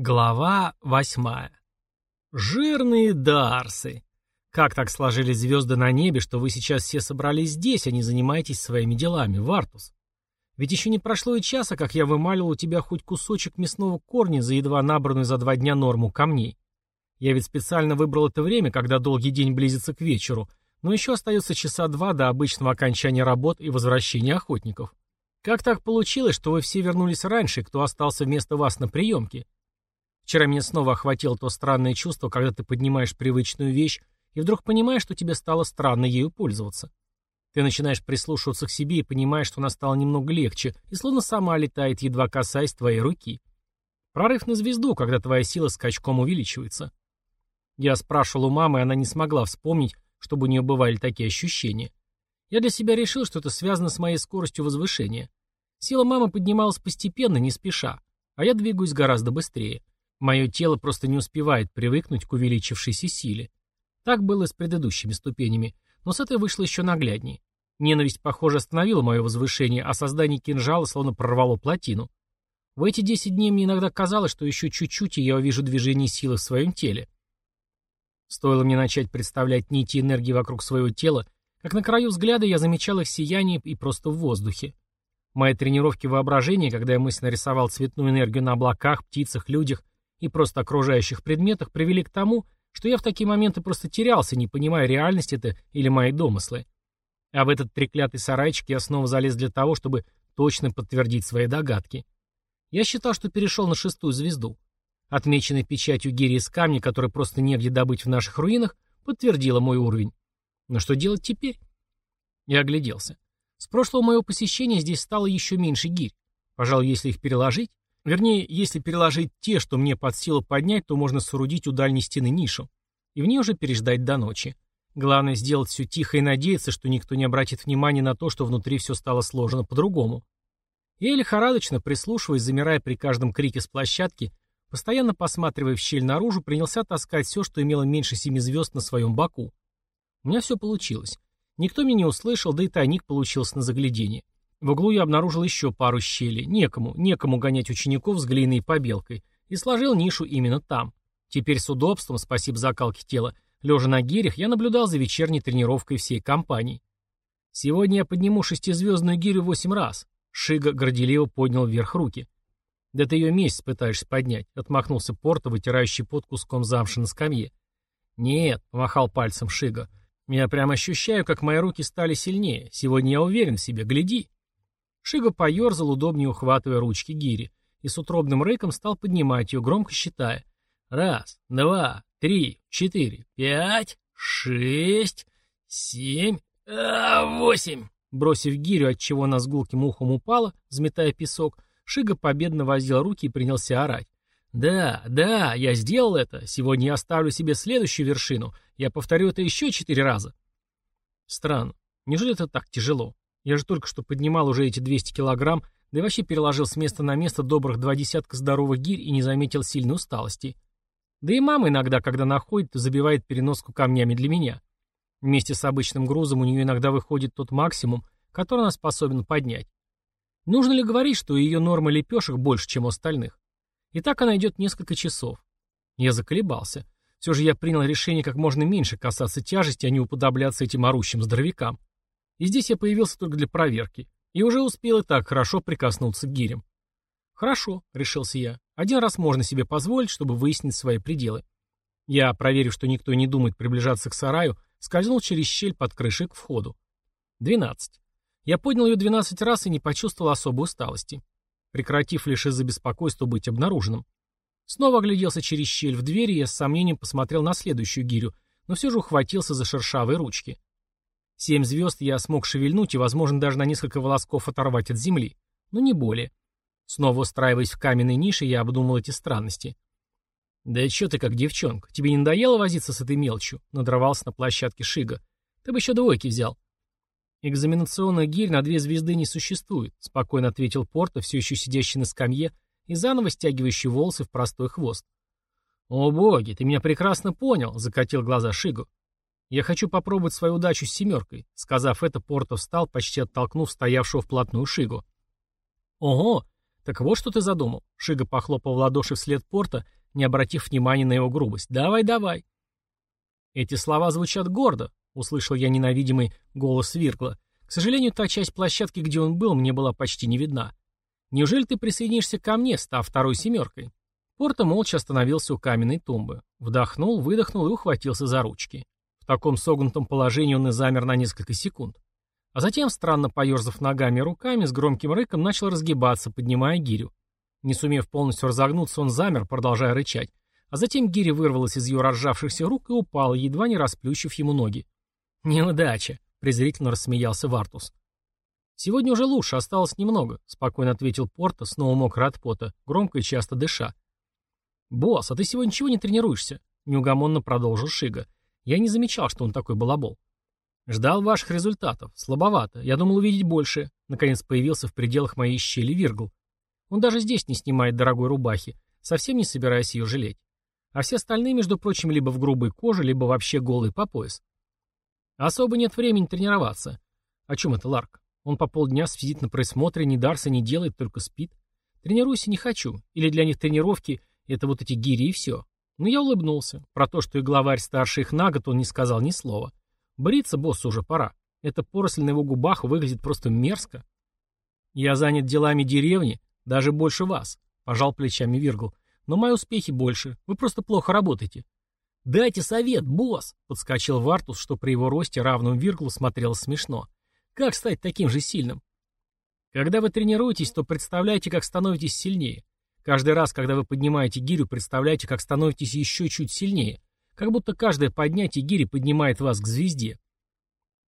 Глава восьмая. Жирные дарсы. Как так сложились звезды на небе, что вы сейчас все собрались здесь, а не занимаетесь своими делами, Вартус? Ведь еще не прошло и часа, как я вымалил у тебя хоть кусочек мясного корня за едва набранную за два дня норму камней. Я ведь специально выбрал это время, когда долгий день близится к вечеру, но еще остается часа два до обычного окончания работ и возвращения охотников. Как так получилось, что вы все вернулись раньше, кто остался вместо вас на приемке? Вчера меня снова охватило то странное чувство, когда ты поднимаешь привычную вещь и вдруг понимаешь, что тебе стало странно ею пользоваться. Ты начинаешь прислушиваться к себе и понимаешь, что она стала немного легче, и словно сама летает, едва касаясь твоей руки. Прорыв на звезду, когда твоя сила скачком увеличивается. Я спрашивал у мамы, и она не смогла вспомнить, чтобы у нее бывали такие ощущения. Я для себя решил, что это связано с моей скоростью возвышения. Сила мамы поднималась постепенно, не спеша, а я двигаюсь гораздо быстрее. Мое тело просто не успевает привыкнуть к увеличившейся силе. Так было с предыдущими ступенями, но с этой вышло еще нагляднее. Ненависть, похоже, остановила мое возвышение, а создание кинжала словно прорвало плотину. В эти десять дней мне иногда казалось, что еще чуть-чуть, и я увижу движение силы в своем теле. Стоило мне начать представлять нити энергии вокруг своего тела, как на краю взгляда я замечал их сияние и просто в воздухе. Мои тренировки воображения, когда я мысленно рисовал цветную энергию на облаках, птицах, людях и просто окружающих предметах привели к тому, что я в такие моменты просто терялся, не понимая, реальность это или мои домыслы. А в этот треклятый сарайчик я снова залез для того, чтобы точно подтвердить свои догадки. Я считал, что перешел на шестую звезду. Отмеченная печатью гири из камня, который просто негде добыть в наших руинах, подтвердила мой уровень. Но что делать теперь? Я огляделся. С прошлого моего посещения здесь стало еще меньше гирь. Пожалуй, если их переложить, Вернее, если переложить те, что мне под силу поднять, то можно соорудить у дальней стены нишу. И в ней уже переждать до ночи. Главное сделать все тихо и надеяться, что никто не обратит внимания на то, что внутри все стало сложено по-другому. Я лихорадочно, прислушиваясь, замирая при каждом крике с площадки, постоянно посматривая в щель наружу, принялся таскать все, что имело меньше семи звезд на своем боку. У меня все получилось. Никто меня не услышал, да и тайник получился на заглядение. В углу я обнаружил еще пару щелей. Некому, некому гонять учеников с глиной и побелкой. И сложил нишу именно там. Теперь с удобством, спасибо закалке тела, лежа на гирях, я наблюдал за вечерней тренировкой всей компании. Сегодня я подниму шестизвездную гирю восемь раз. Шига горделиво поднял вверх руки. «Да ты ее месяц пытаешься поднять», — отмахнулся Порто, вытирающий под куском замши на скамье. «Нет», — помахал пальцем Шига. «Я прямо ощущаю, как мои руки стали сильнее. Сегодня я уверен в себе. Гляди». Шига поерзал, удобнее ухватывая ручки гири, и с утробным рыком стал поднимать ее, громко считая. Раз, два, три, четыре, пять, шесть, семь, а, восемь. Бросив гирю, отчего она с гулким ухом упала, взметая песок, Шига победно возил руки и принялся орать. «Да, да, я сделал это. Сегодня я оставлю себе следующую вершину. Я повторю это еще четыре раза». Странно. Неужели это так тяжело? Я же только что поднимал уже эти 200 килограмм, да и вообще переложил с места на место добрых два десятка здоровых гирь и не заметил сильной усталости. Да и мама иногда, когда находит, забивает переноску камнями для меня. Вместе с обычным грузом у нее иногда выходит тот максимум, который она способна поднять. Нужно ли говорить, что ее норма лепешек больше, чем у остальных? И так она идет несколько часов. Я заколебался. Все же я принял решение как можно меньше касаться тяжести, а не уподобляться этим орущим здоровякам. И здесь я появился только для проверки. И уже успел и так хорошо прикоснуться к гирям. «Хорошо», — решился я. «Один раз можно себе позволить, чтобы выяснить свои пределы». Я, проверив, что никто не думает приближаться к сараю, скользнул через щель под крышей к входу. Двенадцать. Я поднял ее двенадцать раз и не почувствовал особой усталости, прекратив лишь из-за беспокойства быть обнаруженным. Снова огляделся через щель в двери и я с сомнением посмотрел на следующую гирю, но все же ухватился за шершавые ручки. Семь звезд я смог шевельнуть и, возможно, даже на несколько волосков оторвать от земли. Но не более. Снова устраиваясь в каменной нише, я обдумал эти странности. «Да чё ты как девчонка? Тебе не надоело возиться с этой мелочью?» — надрывался на площадке Шига. «Ты бы еще двойки взял». «Экзаменационных гирь на две звезды не существует», — спокойно ответил Порто, все еще сидящий на скамье и заново стягивающий волосы в простой хвост. «О боги, ты меня прекрасно понял», — закатил глаза Шигу. «Я хочу попробовать свою удачу с семеркой», — сказав это, Порто встал, почти оттолкнув стоявшего вплотную Шигу. «Ого, «Так вот, что ты задумал», — Шига похлопал в ладоши вслед порта, не обратив внимания на его грубость. «Давай, давай». «Эти слова звучат гордо», — услышал я ненавидимый голос Виргла. К сожалению, та часть площадки, где он был, мне была почти не видна. «Неужели ты присоединишься ко мне, став второй семеркой?» Порто молча остановился у каменной тумбы. Вдохнул, выдохнул и ухватился за ручки. Таком согнутом положении он и замер на несколько секунд. А затем, странно поерзав ногами и руками, с громким рыком начал разгибаться, поднимая гирю. Не сумев полностью разогнуться, он замер, продолжая рычать. А затем гиря вырвалась из ее разжавшихся рук и упала, едва не расплющив ему ноги. «Неудача!» — презрительно рассмеялся Вартус. «Сегодня уже лучше, осталось немного», — спокойно ответил Порто, снова мокрый от пота, громко и часто дыша. «Босс, а ты сегодня чего не тренируешься?» — неугомонно продолжил Шига. «Я не замечал, что он такой балабол». «Ждал ваших результатов. Слабовато. Я думал увидеть больше». Наконец появился в пределах моей щели Виргл. Он даже здесь не снимает дорогой рубахи, совсем не собираясь ее жалеть. А все остальные, между прочим, либо в грубой коже, либо вообще голые по пояс. Особо нет времени тренироваться. О чем это Ларк? Он по полдня сидит на присмотре, ни Дарса не делает, только спит. Тренируйся не хочу. Или для них тренировки — это вот эти гири и все. Но я улыбнулся. Про то, что и главарь старше их на год, он не сказал ни слова. Бриться боссу уже пора. Эта поросль на его губах выглядит просто мерзко. Я занят делами деревни, даже больше вас, пожал плечами Виргл. Но мои успехи больше. Вы просто плохо работаете. Дайте совет, босс, подскочил Вартус, что при его росте равным Вирглу смотрелось смешно. Как стать таким же сильным? Когда вы тренируетесь, то представляете, как становитесь сильнее. Каждый раз, когда вы поднимаете гирю, представляете, как становитесь еще чуть сильнее. Как будто каждое поднятие гири поднимает вас к звезде.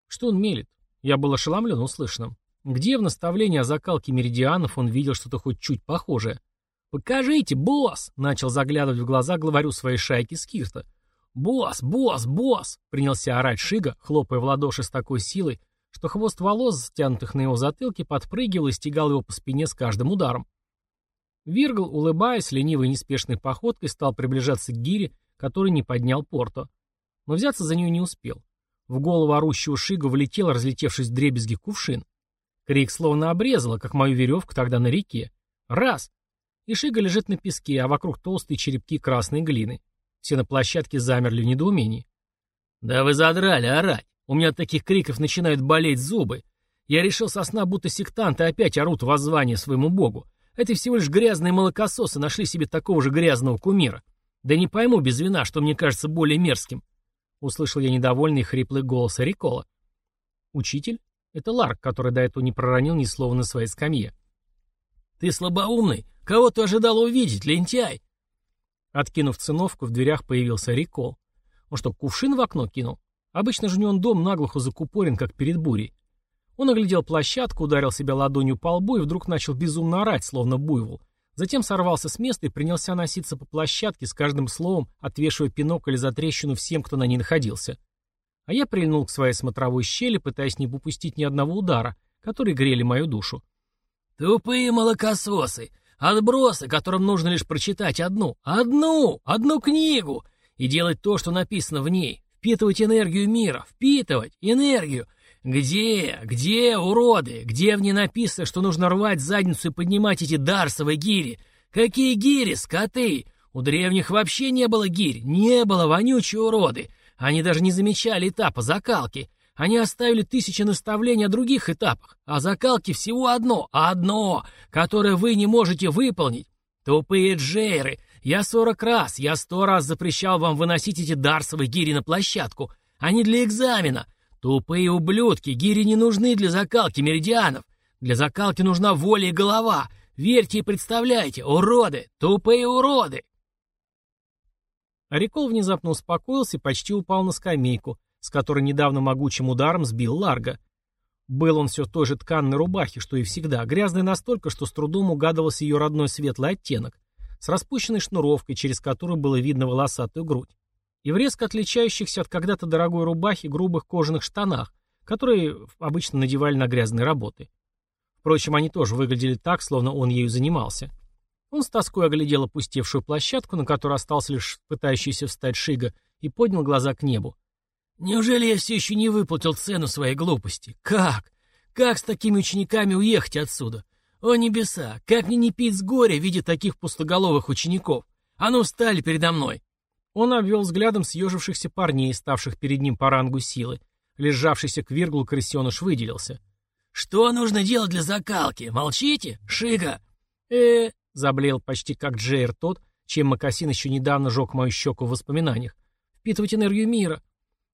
Что он мелет? Я был ошеломлен услышанным. Где в наставлении о закалке меридианов он видел что-то хоть чуть похожее? «Покажите, босс!» — начал заглядывать в глаза главарю своей шайки Скирта. «Босс! Босс! Босс!» — принялся орать Шига, хлопая в ладоши с такой силой, что хвост волос, стянутых на его затылке, подпрыгивал и стегал его по спине с каждым ударом. Виргл, улыбаясь, ленивой неспешной походкой стал приближаться к гире, который не поднял Порто. Но взяться за нее не успел. В голову орущего Шига влетел, разлетевшись в дребезги, кувшин. Крик словно обрезало, как мою веревку тогда на реке. Раз! И Шига лежит на песке, а вокруг толстые черепки красной глины. Все на площадке замерли в недоумении. «Да вы задрали орать! У меня от таких криков начинают болеть зубы. Я решил со сна, будто сектанты опять орут воззвание своему богу. Это всего лишь грязные молокососы нашли себе такого же грязного кумира. Да не пойму без вина, что мне кажется более мерзким. Услышал я недовольный хриплый голос Рикола. Учитель? Это Ларк, который до этого не проронил ни слова на своей скамье. Ты слабоумный. Кого ты ожидал увидеть, лентяй? Откинув циновку, в дверях появился Рикол. Он что, кувшин в окно кинул? Обычно же у него дом наглухо закупорен, как перед бурей. Он оглядел площадку, ударил себя ладонью по лбу и вдруг начал безумно орать, словно буйвол. Затем сорвался с места и принялся носиться по площадке, с каждым словом отвешивая пинок или за трещину всем, кто на ней находился. А я прильнул к своей смотровой щели, пытаясь не упустить ни одного удара, которые грели мою душу. «Тупые молокососы! Отбросы, которым нужно лишь прочитать одну, одну, одну книгу и делать то, что написано в ней, впитывать энергию мира, впитывать энергию, «Где? Где, уроды? Где в ней написано, что нужно рвать задницу и поднимать эти дарсовые гири? Какие гири, скоты? У древних вообще не было гирь, не было вонючие уроды. Они даже не замечали этапа закалки. Они оставили тысячи наставлений о других этапах, а закалки всего одно, одно, которое вы не можете выполнить. Тупые джейры, я сорок раз, я сто раз запрещал вам выносить эти дарсовые гири на площадку. Они для экзамена». Тупые ублюдки, гири не нужны для закалки меридианов. Для закалки нужна воля и голова. Верьте и представляйте, уроды, тупые уроды. Арикол внезапно успокоился и почти упал на скамейку, с которой недавно могучим ударом сбил Ларга. Был он все в той же тканной рубахе, что и всегда, грязной настолько, что с трудом угадывался ее родной светлый оттенок, с распущенной шнуровкой, через которую было видно волосатую грудь и в резко отличающихся от когда-то дорогой рубахи грубых кожаных штанах, которые обычно надевали на грязные работы. Впрочем, они тоже выглядели так, словно он ею занимался. Он с тоской оглядел опустевшую площадку, на которой остался лишь пытающийся встать Шига, и поднял глаза к небу. «Неужели я все еще не выплатил цену своей глупости? Как? Как с такими учениками уехать отсюда? «О небеса! Как мне не пить с горя, видя таких пустоголовых учеников! А ну, встали передо мной!» Он обвел взглядом съежившихся парней, ставших перед ним по рангу силы. Лежавшийся к Вирглу крысеныш выделился. «Что нужно делать для закалки? Молчите? Шига!» э заблеял почти как Джейр тот, чем Макасин еще недавно жег мою щеку в воспоминаниях. «Впитывать энергию мира».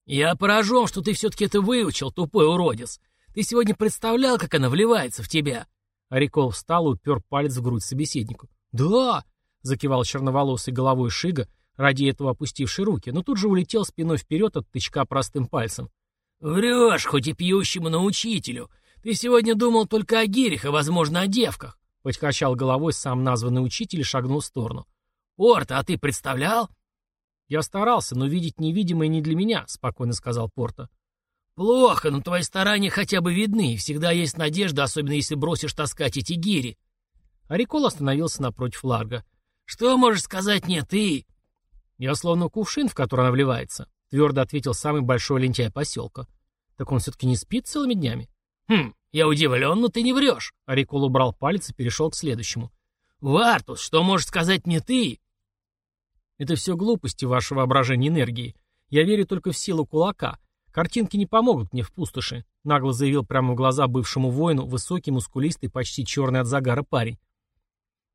«Я поражен, что ты все-таки это выучил, тупой уродец. Ты сегодня представлял, как она вливается в тебя?» Арикол встал и упер палец в грудь собеседнику. «Да!» — закивал черноволосый головой Шига, ради этого опустивший руки, но тут же улетел спиной вперед от тычка простым пальцем. «Врешь, хоть и пьющему, но учителю. Ты сегодня думал только о гирях и, возможно, о девках», — подкачал головой сам названный учитель и шагнул в сторону. «Порта, а ты представлял?» «Я старался, но видеть невидимое не для меня», — спокойно сказал Порта. «Плохо, но твои старания хотя бы видны, и всегда есть надежда, особенно если бросишь таскать эти гири». Арикол остановился напротив Ларга. «Что можешь сказать мне ты?» «Я словно кувшин, в который она вливается», — твердо ответил самый большой лентяй поселка. «Так он все-таки не спит целыми днями?» «Хм, я удивлен, но ты не врешь». Арикол убрал палец и перешел к следующему. «Вартус, что можешь сказать мне ты?» «Это все глупости вашего воображения энергии. Я верю только в силу кулака. Картинки не помогут мне в пустоши», — нагло заявил прямо в глаза бывшему воину высокий, мускулистый, почти черный от загара парень.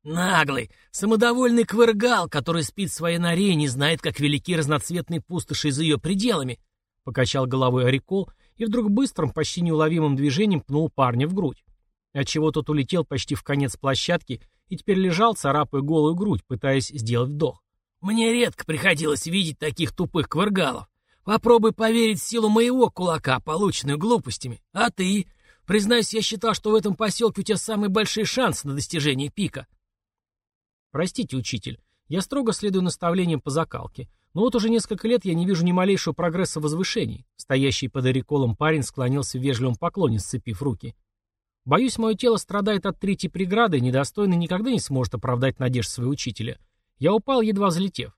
Наглый, самодовольный квыргал, который спит в своей норе и не знает, как велики разноцветные пустоши за ее пределами, — покачал головой Орикол и вдруг быстрым, почти неуловимым движением пнул парня в грудь. Отчего тот улетел почти в конец площадки и теперь лежал, царапая голую грудь, пытаясь сделать вдох. «Мне редко приходилось видеть таких тупых квыргалов. Попробуй поверить в силу моего кулака, полученную глупостями. А ты? Признаюсь, я считал, что в этом поселке у тебя самые большие шансы на достижение пика». «Простите, учитель, я строго следую наставлениям по закалке. Но вот уже несколько лет я не вижу ни малейшего прогресса в возвышении». Стоящий под ориколом парень склонился в вежливом поклоне, сцепив руки. «Боюсь, мое тело страдает от третьей преграды, и недостойный никогда не сможет оправдать надежд своего учителя. Я упал, едва взлетев».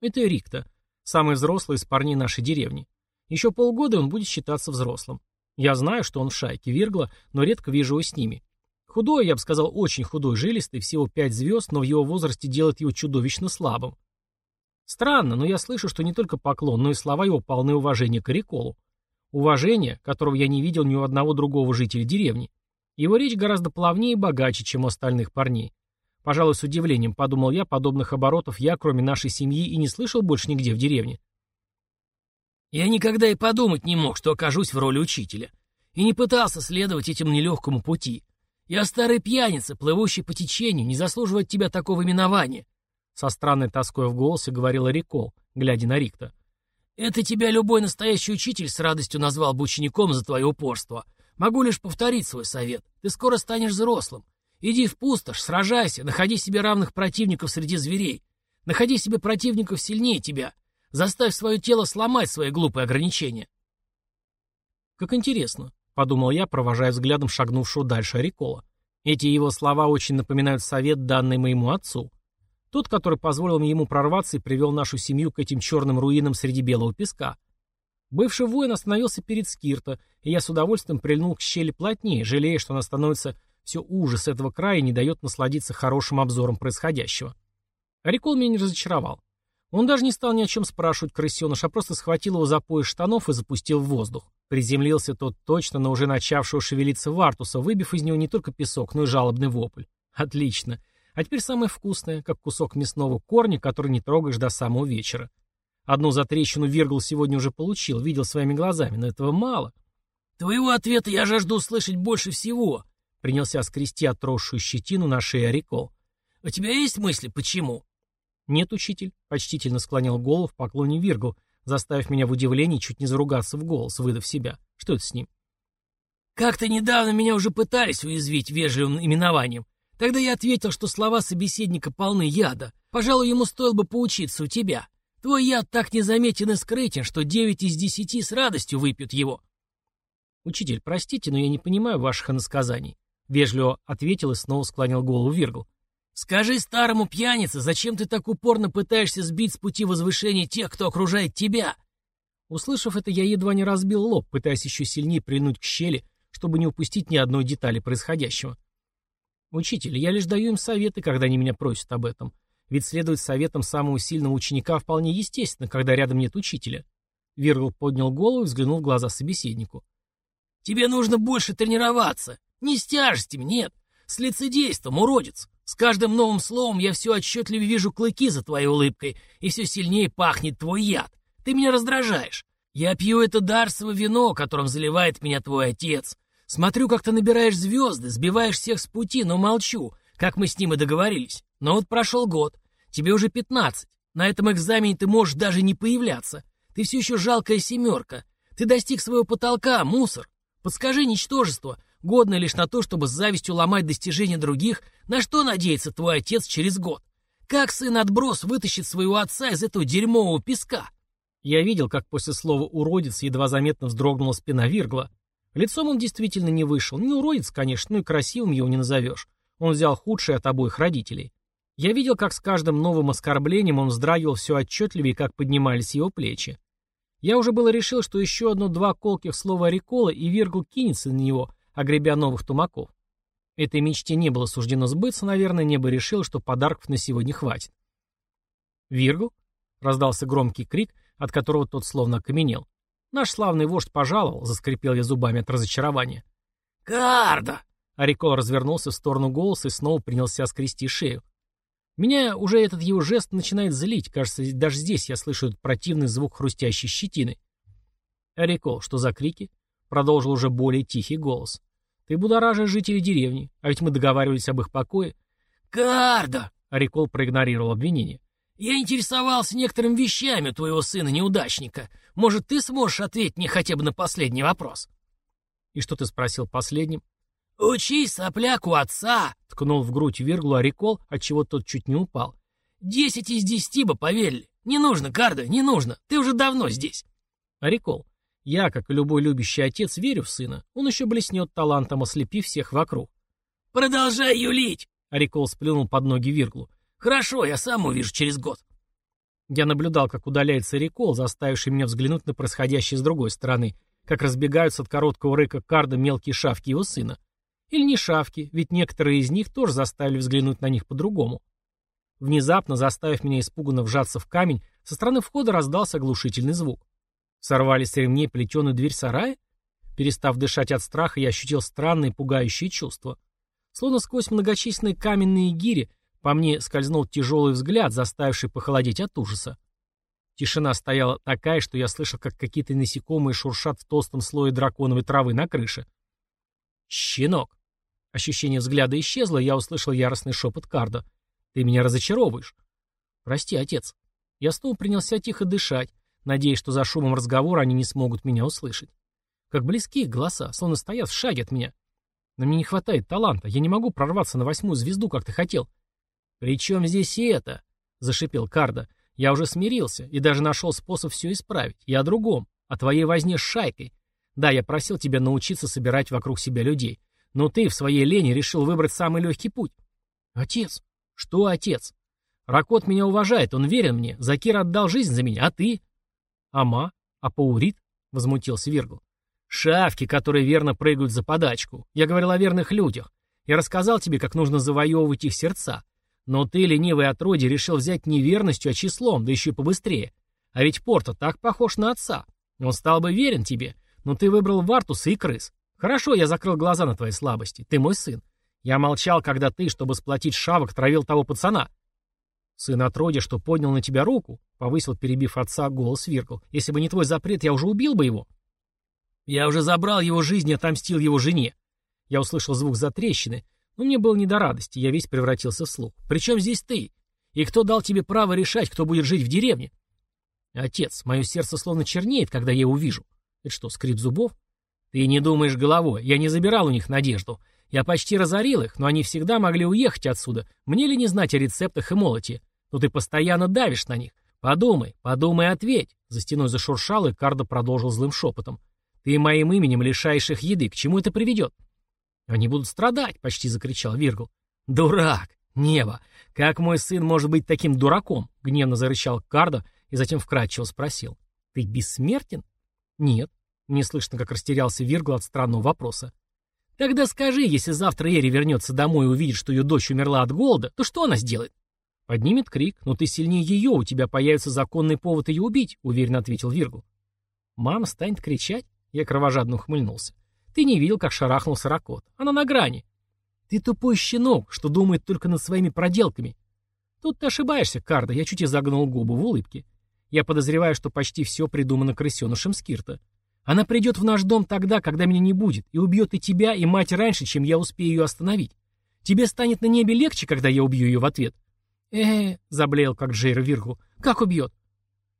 Это Рикта, самый взрослый из парней нашей деревни. Еще полгода он будет считаться взрослым. Я знаю, что он в шайке Виргла, но редко вижу его с ними. Худой, я бы сказал, очень худой, жилистый, всего пять звезд, но в его возрасте делает его чудовищно слабым. Странно, но я слышу, что не только поклон, но и слова его полны уважения к Ориколу. Уважение, которого я не видел ни у одного другого жителя деревни. Его речь гораздо плавнее и богаче, чем у остальных парней. Пожалуй, с удивлением подумал я, подобных оборотов я, кроме нашей семьи, и не слышал больше нигде в деревне. Я никогда и подумать не мог, что окажусь в роли учителя. И не пытался следовать этому нелегкому пути. Я старый пьяница, плывущий по течению, не заслуживаю от тебя такого именования. Со странной тоской в голосе говорила Рикол, глядя на Рикта. Это тебя любой настоящий учитель с радостью назвал бы учеником за твое упорство. Могу лишь повторить свой совет. Ты скоро станешь взрослым. Иди в пустошь, сражайся, находи себе равных противников среди зверей. Находи себе противников сильнее тебя. Заставь свое тело сломать свои глупые ограничения. Как интересно. — подумал я, провожая взглядом шагнувшего дальше Арикола. Эти его слова очень напоминают совет, данный моему отцу. Тот, который позволил ему прорваться и привел нашу семью к этим черным руинам среди белого песка. Бывший воин остановился перед Скирта, и я с удовольствием прильнул к щели плотнее, жалея, что она становится все ужас этого края и не дает насладиться хорошим обзором происходящего. Арикол меня не разочаровал. Он даже не стал ни о чем спрашивать крысеныш, а просто схватил его за пояс штанов и запустил в воздух. Приземлился тот точно на уже начавшего шевелиться Вартуса, выбив из него не только песок, но и жалобный вопль. Отлично. А теперь самое вкусное, как кусок мясного корня, который не трогаешь до самого вечера. Одну затрещину Виргл сегодня уже получил, видел своими глазами, но этого мало. «Твоего ответа я жажду услышать больше всего», — принялся скрести отросшую щетину на шее Арикол. «У тебя есть мысли, почему?» «Нет, учитель», — почтительно склонил голову в поклоне Виргл, заставив меня в удивлении чуть не заругаться в голос, выдав себя. Что это с ним? «Как-то недавно меня уже пытались уязвить вежливым именованием. Тогда я ответил, что слова собеседника полны яда. Пожалуй, ему стоило бы поучиться у тебя. Твой яд так незаметен и скрытен, что девять из десяти с радостью выпьют его». «Учитель, простите, но я не понимаю ваших иносказаний», — вежливо ответил и снова склонил голову Виргл. Скажи старому пьянице, зачем ты так упорно пытаешься сбить с пути возвышения тех, кто окружает тебя?» Услышав это, я едва не разбил лоб, пытаясь еще сильнее прильнуть к щели, чтобы не упустить ни одной детали происходящего. Учитель, я лишь даю им советы, когда они меня просят об этом. Ведь следовать советам самого сильного ученика вполне естественно, когда рядом нет учителя. Виргл поднял голову и взглянул в глаза собеседнику. «Тебе нужно больше тренироваться. Не с тяжестями, нет. С лицедейством, уродец. С каждым новым словом я все отчетливее вижу клыки за твоей улыбкой, и все сильнее пахнет твой яд. Ты меня раздражаешь. Я пью это дарсово вино, которым заливает меня твой отец. Смотрю, как ты набираешь звезды, сбиваешь всех с пути, но молчу, как мы с ним и договорились. Но вот прошел год, тебе уже пятнадцать. На этом экзамене ты можешь даже не появляться. Ты все еще жалкая семерка. Ты достиг своего потолка, мусор. Подскажи, ничтожество, годное лишь на то, чтобы с завистью ломать достижения других, на что надеется твой отец через год? Как сын-отброс вытащит своего отца из этого дерьмового песка? Я видел, как после слова «уродец» едва заметно вздрогнула спина Виргла. Лицом он действительно не вышел. Не уродец, конечно, но и красивым его не назовешь. Он взял худшее от обоих родителей. Я видел, как с каждым новым оскорблением он вздрагивал все отчетливее, как поднимались его плечи. Я уже было решил, что еще одно-два колких слова Рикола, и Виргл кинется на него, огребя новых тумаков. Этой мечте не было суждено сбыться, наверное, небо решило, что подарков на сегодня хватит. «Виргл?» — раздался громкий крик, от которого тот словно окаменел. «Наш славный вождь пожаловал», — заскрипел я зубами от разочарования. «Карда!» — Арикол развернулся в сторону голоса и снова принялся скрести шею. Меня уже этот его жест начинает злить. Кажется, даже здесь я слышу этот противный звук хрустящей щетины. «Арикол, что за крики?» — продолжил уже более тихий голос. «Ты будоражишь жителей деревни, а ведь мы договаривались об их покое». «Карда!» — Арикол проигнорировал обвинение. «Я интересовался некоторыми вещами твоего сына-неудачника. Может, ты сможешь ответить мне хотя бы на последний вопрос?» «И что ты спросил последним?» «Учись, сопляк, у отца!» — ткнул в грудь Вирглу Арикол, отчего тот чуть не упал. «Десять из десяти бы поверили. Не нужно, Карда, не нужно. Ты уже давно здесь». Арикол, я, как и любой любящий отец, верю в сына. Он еще блеснет талантом, ослепив всех вокруг. «Продолжай юлить!» — Арикол сплюнул под ноги Вирглу. «Хорошо, я сам увижу через год». Я наблюдал, как удаляется Арикол, заставивший меня взглянуть на происходящее с другой стороны, как разбегаются от короткого рыка Карда мелкие шавки его сына. Или не шавки, ведь некоторые из них тоже заставили взглянуть на них по-другому. Внезапно, заставив меня испуганно вжаться в камень, со стороны входа раздался оглушительный звук. Сорвали с ремней плетеную дверь сарая? Перестав дышать от страха, я ощутил странные пугающие чувства. Словно сквозь многочисленные каменные гири по мне скользнул тяжелый взгляд, заставивший похолодеть от ужаса. Тишина стояла такая, что я слышал, как какие-то насекомые шуршат в толстом слое драконовой травы на крыше. «Щенок!» Ощущение взгляда исчезло, я услышал яростный шепот Карда. «Ты меня разочаровываешь». «Прости, отец». Я снова принялся тихо дышать, надеясь, что за шумом разговора они не смогут меня услышать. Как близки их голоса, словно стоят в шаге от меня. Но мне не хватает таланта, я не могу прорваться на восьмую звезду, как ты хотел. «При чем здесь и это?» — зашипел Карда. «Я уже смирился и даже нашел способ все исправить. Я о другом, о твоей возне с шайкой. Да, я просил тебя научиться собирать вокруг себя людей. Но ты в своей лени решил выбрать самый легкий путь. Отец. Что отец? Ракот меня уважает, он верен мне. Закир отдал жизнь за меня, а ты? Ама? А Паурит? Возмутился Виргл. Шавки, которые верно прыгают за подачку. Я говорил о верных людях. Я рассказал тебе, как нужно завоевывать их сердца. Но ты, ленивый отродье, решил взять не верностью, а числом, да еще и побыстрее. А ведь Порто так похож на отца. Он стал бы верен тебе, но ты выбрал Вартуса и крыс. Хорошо, я закрыл глаза на твои слабости. Ты мой сын. Я молчал, когда ты, чтобы сплотить шавок, травил того пацана. Сын отродья, что поднял на тебя руку, повысил, перебив отца, голос Виркл. Если бы не твой запрет, я уже убил бы его. Я уже забрал его жизнь и отомстил его жене. Я услышал звук затрещины, но мне было не до радости, я весь превратился в слух. Причем здесь ты? И кто дал тебе право решать, кто будет жить в деревне? Отец, мое сердце словно чернеет, когда я его вижу. Это что, скрип зубов? Ты не думаешь головой, я не забирал у них надежду. Я почти разорил их, но они всегда могли уехать отсюда. Мне ли не знать о рецептах и молоте? Но ты постоянно давишь на них. Подумай, подумай ответь. За стеной зашуршал, и Кардо продолжил злым шепотом. Ты моим именем лишаешь их еды. К чему это приведет? Они будут страдать, почти закричал Виргл. Дурак! Небо! Как мой сын может быть таким дураком? Гневно зарычал Кардо и затем вкратчиво спросил. Ты бессмертен? Нет. Не слышно, как растерялся Виргл от странного вопроса. Тогда скажи, если завтра Эри вернется домой и увидит, что ее дочь умерла от голода, то что она сделает? Поднимет крик, но ты сильнее ее, у тебя появится законный повод ее убить, уверенно ответил Виргул. Мама станет кричать? Я кровожадно ухмыльнулся. Ты не видел, как шарахнулся Ракот. Она на грани. Ты тупой щенок, что думает только над своими проделками. Тут ты ошибаешься, Карда, я чуть изогнул губы в улыбке. Я подозреваю, что почти все придумано крысенышем Скирта. Она придет в наш дом тогда, когда меня не будет, и убьет и тебя, и мать раньше, чем я успею ее остановить. Тебе станет на небе легче, когда я убью ее в ответ. Э заблеял, как Джейр Виргу. Как убьет?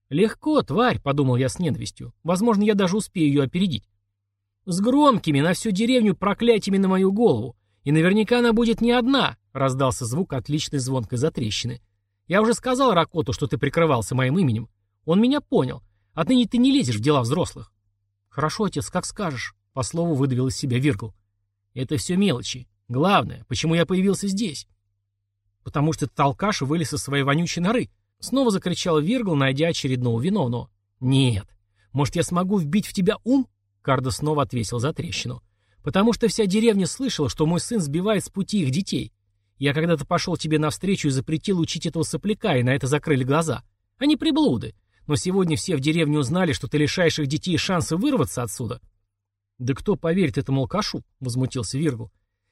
Легко, тварь, подумал я с ненавистью. Возможно, я даже успею ее опередить. С громкими на всю деревню проклятиями на мою голову. И наверняка она будет не одна, раздался звук отличной звонкой затрещины. Я уже сказал Ракоту, что ты прикрывался моим именем. Он меня понял. Отныне ты не лезешь в дела взрослых. Хорошо, отец, как скажешь, по слову выдавил из себя Виргл. Это все мелочи. Главное, почему я появился здесь? Потому что этот алкаш вылез из своей вонючей норы. Снова закричал Виргл, найдя очередного виновного. Нет. Может, я смогу вбить в тебя ум? Кардо снова отвесил за трещину. Потому что вся деревня слышала, что мой сын сбивает с пути их детей. Я когда-то пошел тебе навстречу и запретил учить этого сопляка, и на это закрыли глаза. Они приблуды. Но сегодня все в деревне узнали, что ты лишаешь их детей шанса вырваться отсюда. Да кто поверит этому алкашу? Возмутился Виргу.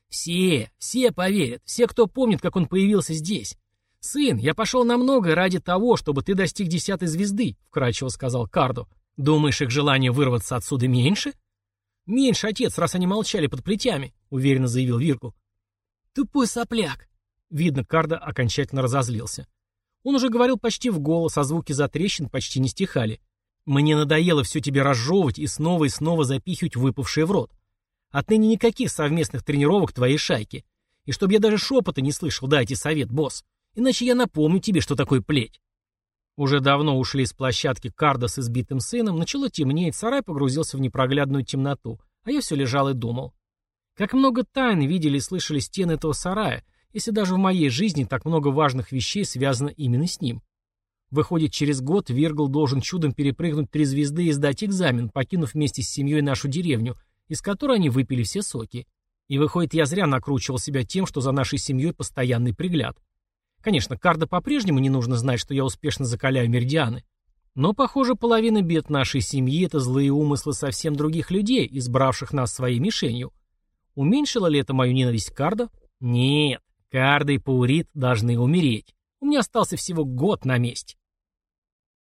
Все, все поверят. Все, кто помнит, как он появился здесь. Сын, я пошел на многое ради того, чтобы ты достиг десятой звезды, вкрадчиво сказал Кардо. Думаешь, их желание вырваться отсюда меньше? Меньше, отец, раз они молчали под плетями, уверенно заявил Виргу. Тупой сопляк. Видно, Кардо окончательно разозлился. Он уже говорил почти в голос, а звуки затрещин почти не стихали. Мне надоело все тебе разжевывать и снова и снова запихивать выпавшее в рот. Отныне никаких совместных тренировок твоей шайки. И чтобы я даже шепота не слышал, дайте совет, босс. Иначе я напомню тебе, что такое плеть. Уже давно ушли с площадки Карда с избитым сыном, начало темнеть, сарай погрузился в непроглядную темноту, а я все лежал и думал. Как много тайн видели и слышали стены этого сарая, если даже в моей жизни так много важных вещей связано именно с ним. Выходит, через год Вергл должен чудом перепрыгнуть три звезды и сдать экзамен, покинув вместе с семьей нашу деревню, из которой они выпили все соки. И выходит, я зря накручивал себя тем, что за нашей семьей постоянный пригляд. Конечно, Карда по-прежнему не нужно знать, что я успешно закаляю меридианы. Но, похоже, половина бед нашей семьи — это злые умыслы совсем других людей, избравших нас своей мишенью. Уменьшило ли это мою ненависть Карда? Нет. Карда и Паурит должны умереть. У меня остался всего год на месте.